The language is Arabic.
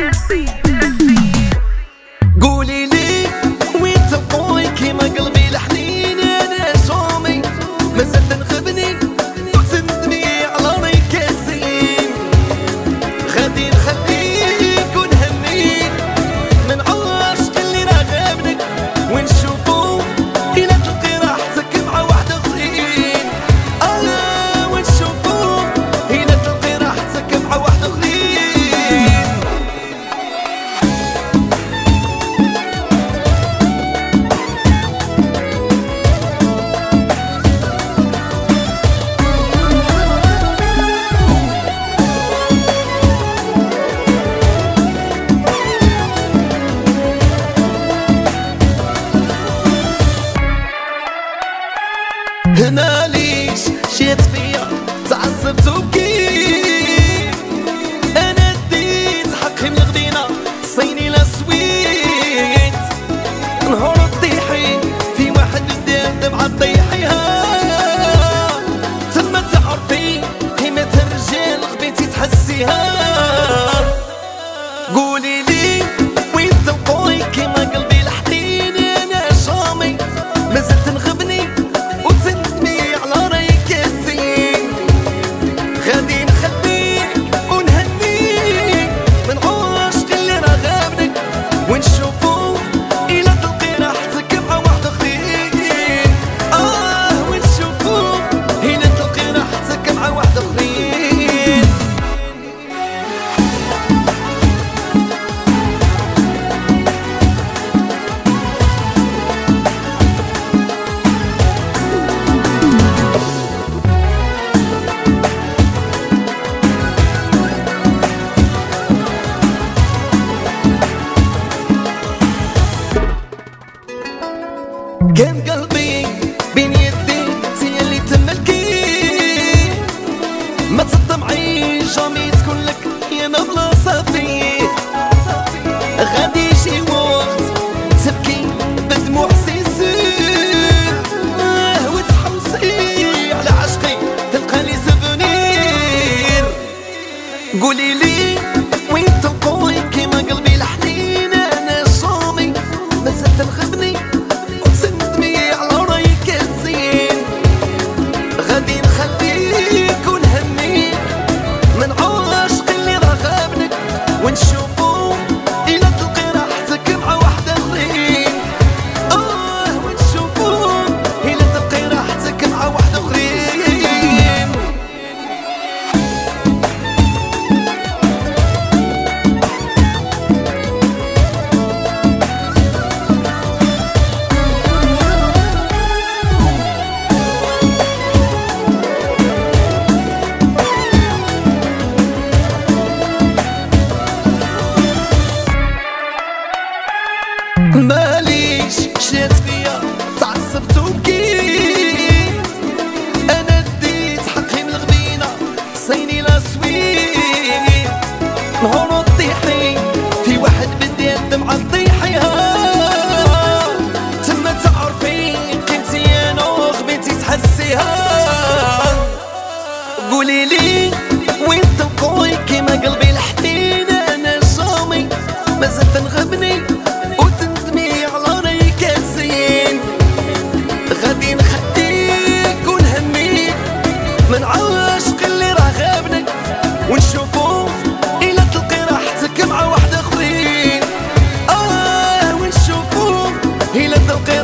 Tennessee. ديت فيا تعصبت وبكيت. أنا ديت من غدينا صيني لا سويت نهار الطيحي في واحد قدام دمعة طيحي كان قلبي بين يديك انتي اللي تملكي ما تطمعي جامي تكون لك يا نبلة صافي. غادي شي وقت تبكي بدموع سيسير وتحمسي على عشقي تلقاني سفنير قولي لي feeling so.